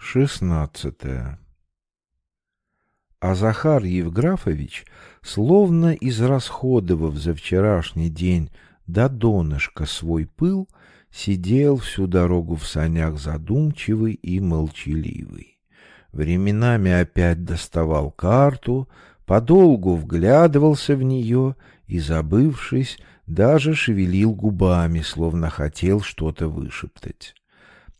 Шестнадцатое. А Захар Евграфович, словно израсходовав за вчерашний день до донышка свой пыл, сидел всю дорогу в санях задумчивый и молчаливый. Временами опять доставал карту, подолгу вглядывался в нее и, забывшись, даже шевелил губами, словно хотел что-то вышептать.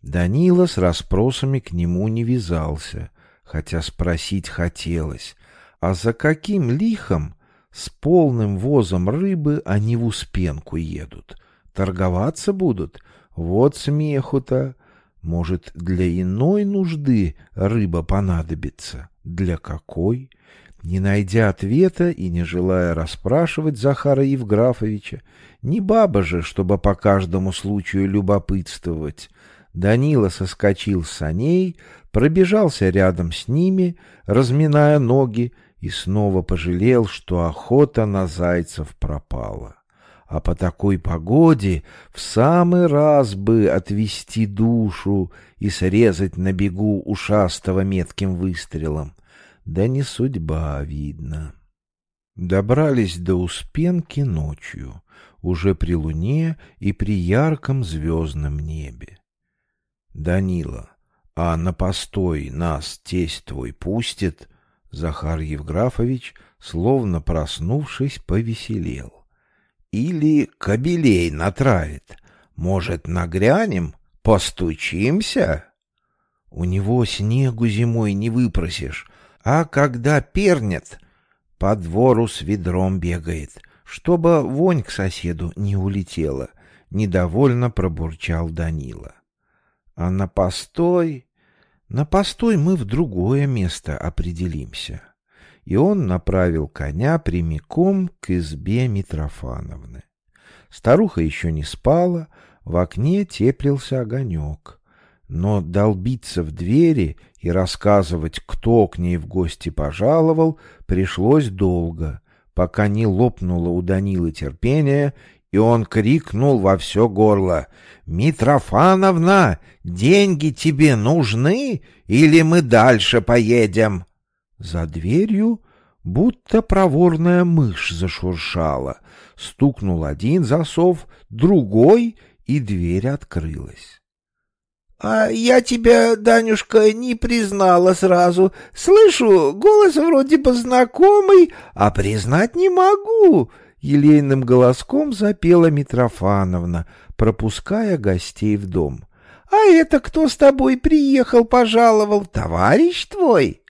Данила с расспросами к нему не вязался, хотя спросить хотелось, а за каким лихом с полным возом рыбы они в Успенку едут? Торговаться будут? Вот смеху-то! Может, для иной нужды рыба понадобится? Для какой? Не найдя ответа и не желая расспрашивать Захара Евграфовича, не баба же, чтобы по каждому случаю любопытствовать, Данила соскочил с саней, пробежался рядом с ними, разминая ноги, и снова пожалел, что охота на зайцев пропала. А по такой погоде в самый раз бы отвести душу и срезать на бегу ушастого метким выстрелом. Да не судьба, видно. Добрались до Успенки ночью, уже при луне и при ярком звездном небе. Данила, а на постой нас тесть твой пустит? Захар Евграфович, словно проснувшись, повеселел. Или кобелей натравит. Может, нагрянем, постучимся? У него снегу зимой не выпросишь, а когда пернет, по двору с ведром бегает, чтобы вонь к соседу не улетела, недовольно пробурчал Данила. А на постой... На постой мы в другое место определимся. И он направил коня прямиком к избе Митрофановны. Старуха еще не спала, в окне теплился огонек. Но долбиться в двери и рассказывать, кто к ней в гости пожаловал, пришлось долго, пока не лопнуло у Данилы терпение, и он крикнул во все горло. «Митрофановна, деньги тебе нужны, или мы дальше поедем?» За дверью будто проворная мышь зашуршала. Стукнул один засов, другой, и дверь открылась. — А я тебя, Данюшка, не признала сразу. Слышу, голос вроде бы знакомый, а признать не могу. — елейным голоском запела Митрофановна, пропуская гостей в дом. — А это кто с тобой приехал, пожаловал? Товарищ твой?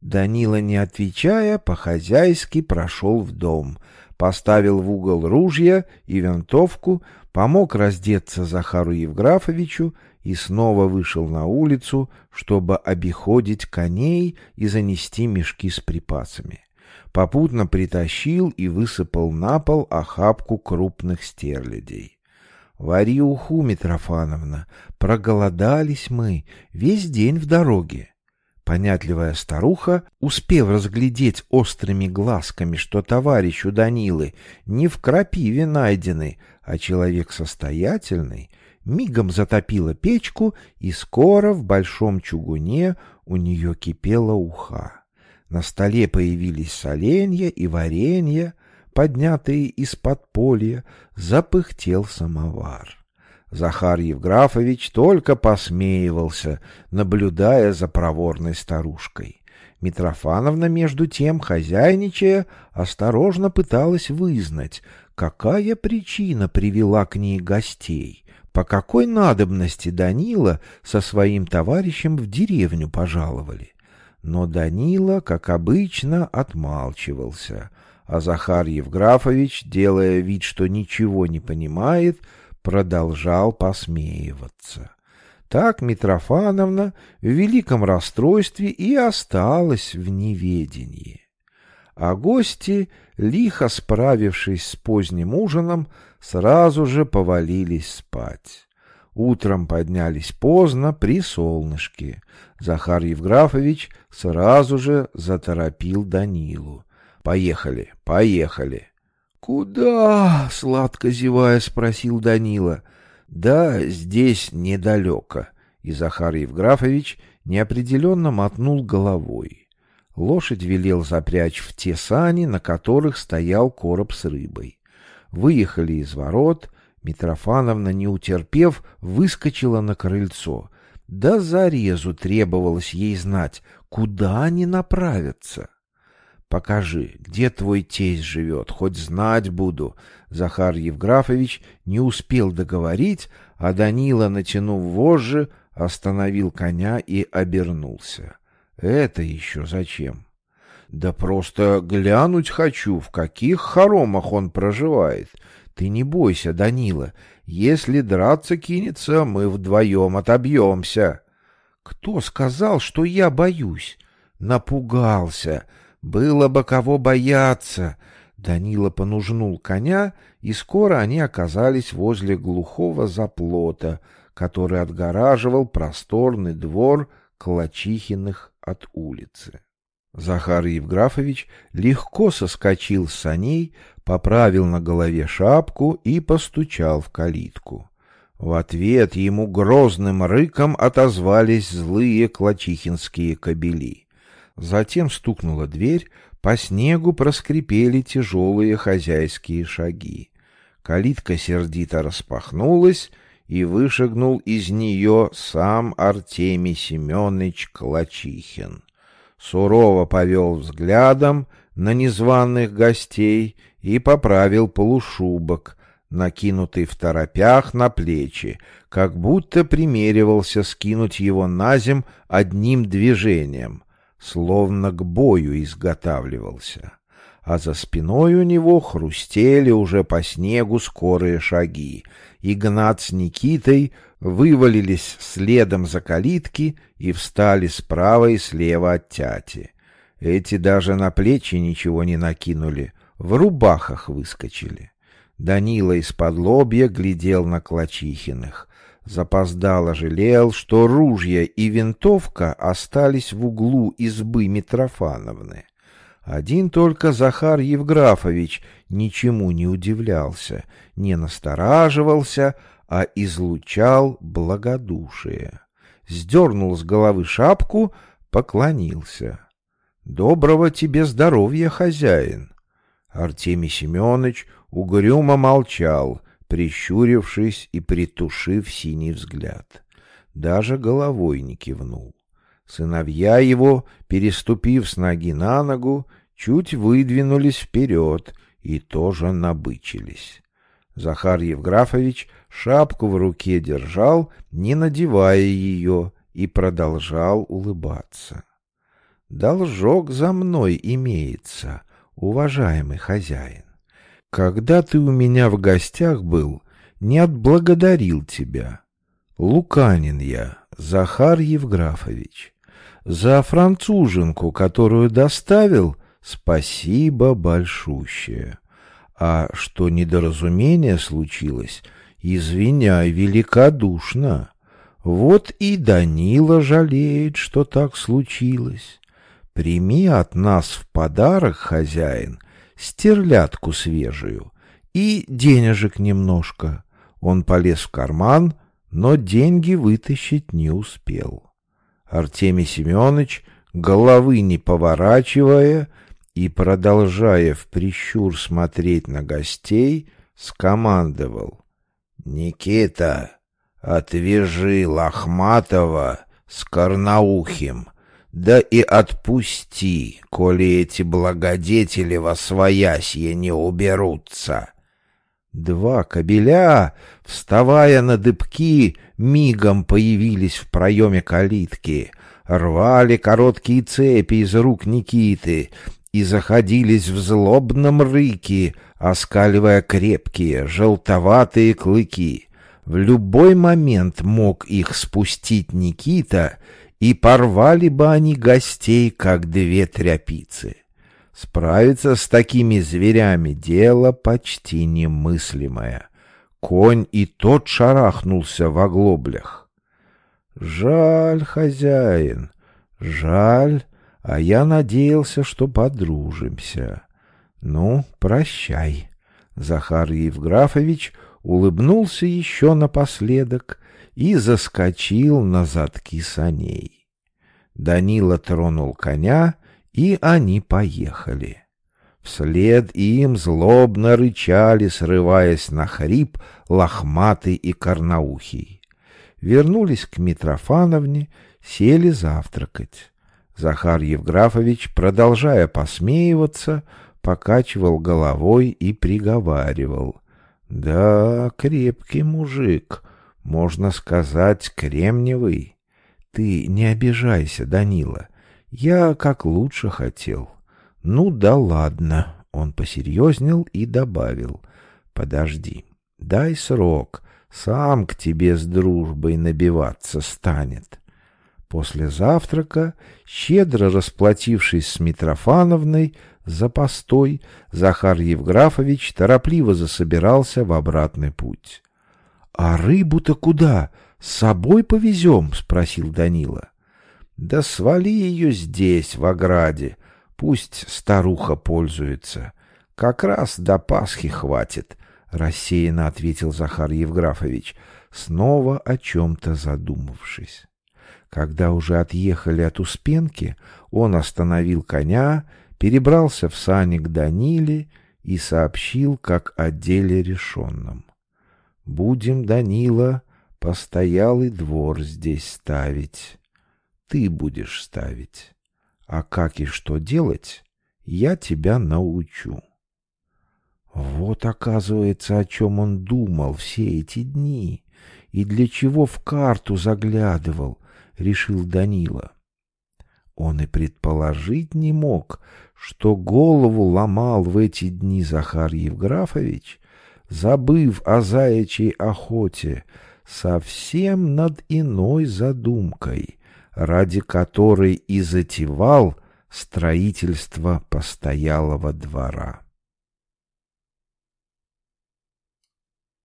Данила, не отвечая, по-хозяйски прошел в дом, поставил в угол ружья и винтовку, помог раздеться Захару Евграфовичу и снова вышел на улицу, чтобы обиходить коней и занести мешки с припасами попутно притащил и высыпал на пол охапку крупных стерлядей. «Вари уху, Митрофановна, проголодались мы, весь день в дороге». Понятливая старуха, успев разглядеть острыми глазками, что товарищ у Данилы не в крапиве найденный, а человек состоятельный, мигом затопила печку, и скоро в большом чугуне у нее кипела уха. На столе появились соленья и варенье, поднятые из-под поля, запыхтел самовар. Захар Евграфович только посмеивался, наблюдая за проворной старушкой. Митрофановна, между тем, хозяйничая, осторожно пыталась вызнать, какая причина привела к ней гостей, по какой надобности Данила со своим товарищем в деревню пожаловали. Но Данила, как обычно, отмалчивался, а Захар Евграфович, делая вид, что ничего не понимает, продолжал посмеиваться. Так Митрофановна в великом расстройстве и осталась в неведении. А гости, лихо справившись с поздним ужином, сразу же повалились спать. Утром поднялись поздно при солнышке. Захар Евграфович сразу же заторопил Данилу. «Поехали, поехали!» «Куда?» — сладко зевая спросил Данила. «Да, здесь недалеко. И Захар Евграфович неопределенно мотнул головой. Лошадь велел запрячь в те сани, на которых стоял короб с рыбой. Выехали из ворот, Митрофановна, не утерпев, выскочила на крыльцо. Да зарезу требовалось ей знать, куда они направятся. Покажи, где твой тесть живет, хоть знать буду. Захар Евграфович не успел договорить, а Данила, натянув вожжи, остановил коня и обернулся. Это еще зачем? Да просто глянуть хочу, в каких хоромах он проживает. Ты не бойся, Данила. Если драться кинется, мы вдвоем отобьемся. Кто сказал, что я боюсь? Напугался. Было бы кого бояться. Данила понужнул коня, и скоро они оказались возле глухого заплота, который отгораживал просторный двор Калачихиных от улицы. Захар Евграфович легко соскочил с саней, поправил на голове шапку и постучал в калитку. В ответ ему грозным рыком отозвались злые клачихинские кобели. Затем стукнула дверь, по снегу проскрипели тяжелые хозяйские шаги. Калитка сердито распахнулась, и вышагнул из нее сам Артемий Семенович Клачихин сурово повел взглядом на незваных гостей и поправил полушубок, накинутый в торопях на плечи, как будто примеривался скинуть его на зем одним движением, словно к бою изготавливался. А за спиной у него хрустели уже по снегу скорые шаги. Игнат с Никитой вывалились следом за калитки и встали справа и слева от тяти. Эти даже на плечи ничего не накинули, в рубахах выскочили. Данила из-под лобья глядел на Клачихиных. Запоздало жалел, что ружья и винтовка остались в углу избы Митрофановны. Один только Захар Евграфович ничему не удивлялся, не настораживался, а излучал благодушие. Сдернул с головы шапку, поклонился. «Доброго тебе здоровья, хозяин!» Артемий Семенович угрюмо молчал, прищурившись и притушив синий взгляд. Даже головой не кивнул. Сыновья его, переступив с ноги на ногу, чуть выдвинулись вперед и тоже набычились. Захар Евграфович шапку в руке держал, не надевая ее, и продолжал улыбаться. «Должок за мной имеется, уважаемый хозяин. Когда ты у меня в гостях был, не отблагодарил тебя. Луканин я, Захар Евграфович. За француженку, которую доставил, спасибо большущее. А что недоразумение случилось, извиняй великодушно. Вот и Данила жалеет, что так случилось. Прими от нас в подарок, хозяин, стерлядку свежую и денежек немножко. Он полез в карман, но деньги вытащить не успел. Артемий Семенович, головы не поворачивая, и, продолжая в прищур смотреть на гостей, скомандовал. «Никита, отвяжи Лохматова с Карнаухим, да и отпусти, коли эти благодетели во своясье не уберутся». Два кобеля, вставая на дыбки, мигом появились в проеме калитки, рвали короткие цепи из рук Никиты и заходились в злобном рыке, оскаливая крепкие, желтоватые клыки. В любой момент мог их спустить Никита, и порвали бы они гостей, как две тряпицы. Справиться с такими зверями — дело почти немыслимое. Конь и тот шарахнулся в оглоблях. Жаль, хозяин, жаль, а я надеялся, что подружимся. Ну, прощай. Захар Евграфович улыбнулся еще напоследок и заскочил на задки саней. Данила тронул коня, и они поехали. Вслед им злобно рычали, срываясь на хрип, лохматый и корноухий. Вернулись к Митрофановне, сели завтракать. Захар Евграфович, продолжая посмеиваться, покачивал головой и приговаривал. «Да, крепкий мужик, можно сказать, кремниевый. Ты не обижайся, Данила, я как лучше хотел». «Ну да ладно», — он посерьезнел и добавил. «Подожди, дай срок, сам к тебе с дружбой набиваться станет». После завтрака, щедро расплатившись с Митрофановной за постой, Захар Евграфович торопливо засобирался в обратный путь. — А рыбу-то куда? С собой повезем? — спросил Данила. — Да свали ее здесь, в ограде, Пусть старуха пользуется. Как раз до Пасхи хватит, — рассеянно ответил Захар Евграфович, снова о чем-то задумавшись. Когда уже отъехали от Успенки, он остановил коня, перебрался в сани к Даниле и сообщил, как о деле решенном. «Будем, Данила, постоялый двор здесь ставить. Ты будешь ставить». А как и что делать, я тебя научу. Вот, оказывается, о чем он думал все эти дни и для чего в карту заглядывал, решил Данила. Он и предположить не мог, что голову ломал в эти дни Захар Евграфович, забыв о заячьей охоте, совсем над иной задумкой, ради которой и затевал строительство постоялого двора.